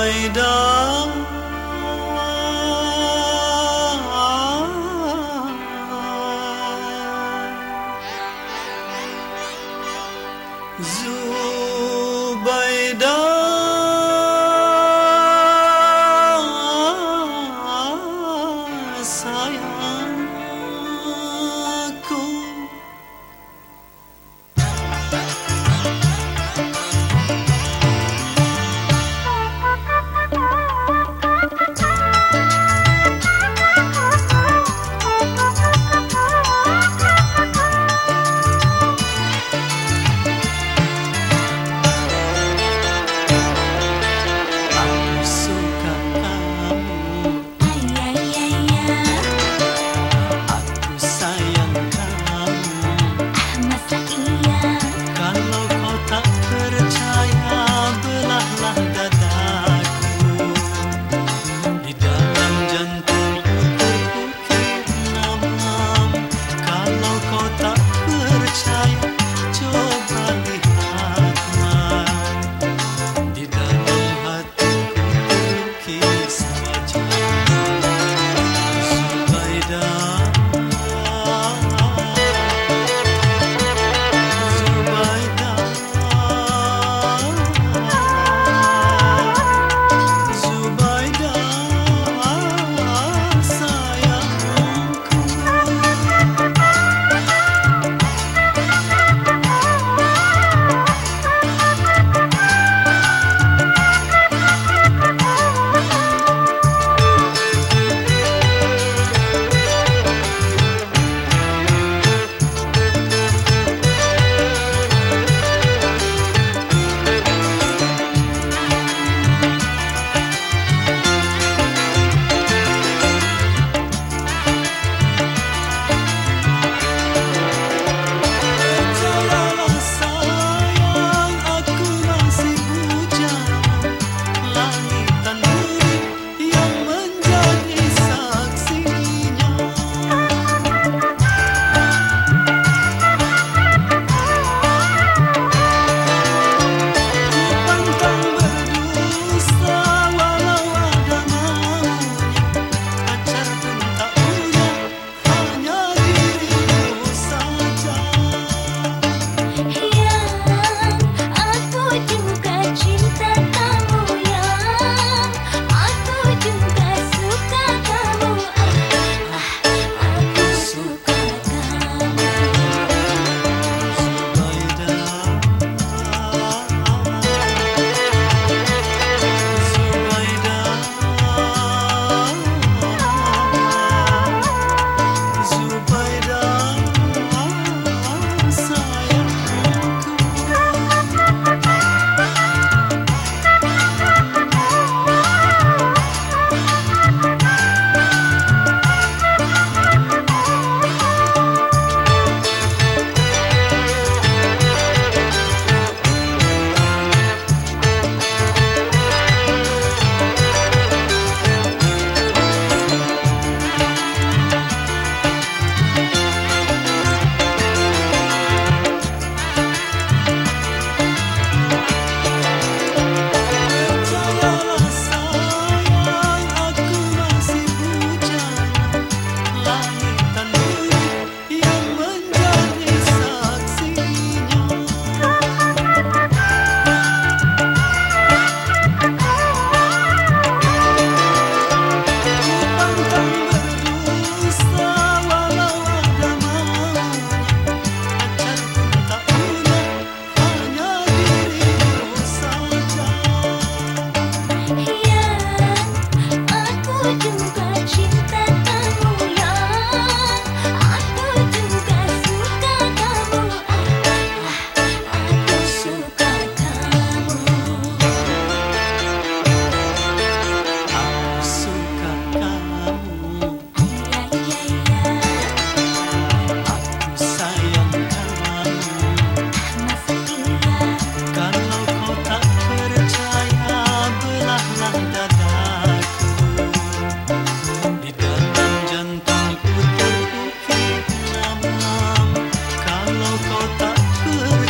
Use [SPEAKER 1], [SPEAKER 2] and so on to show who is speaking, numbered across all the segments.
[SPEAKER 1] Haydar Zubeyda Sayan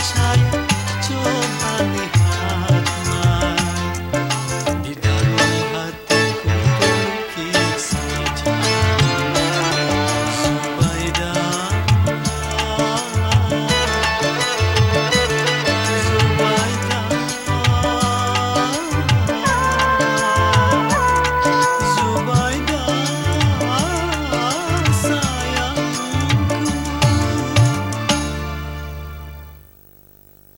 [SPEAKER 1] inside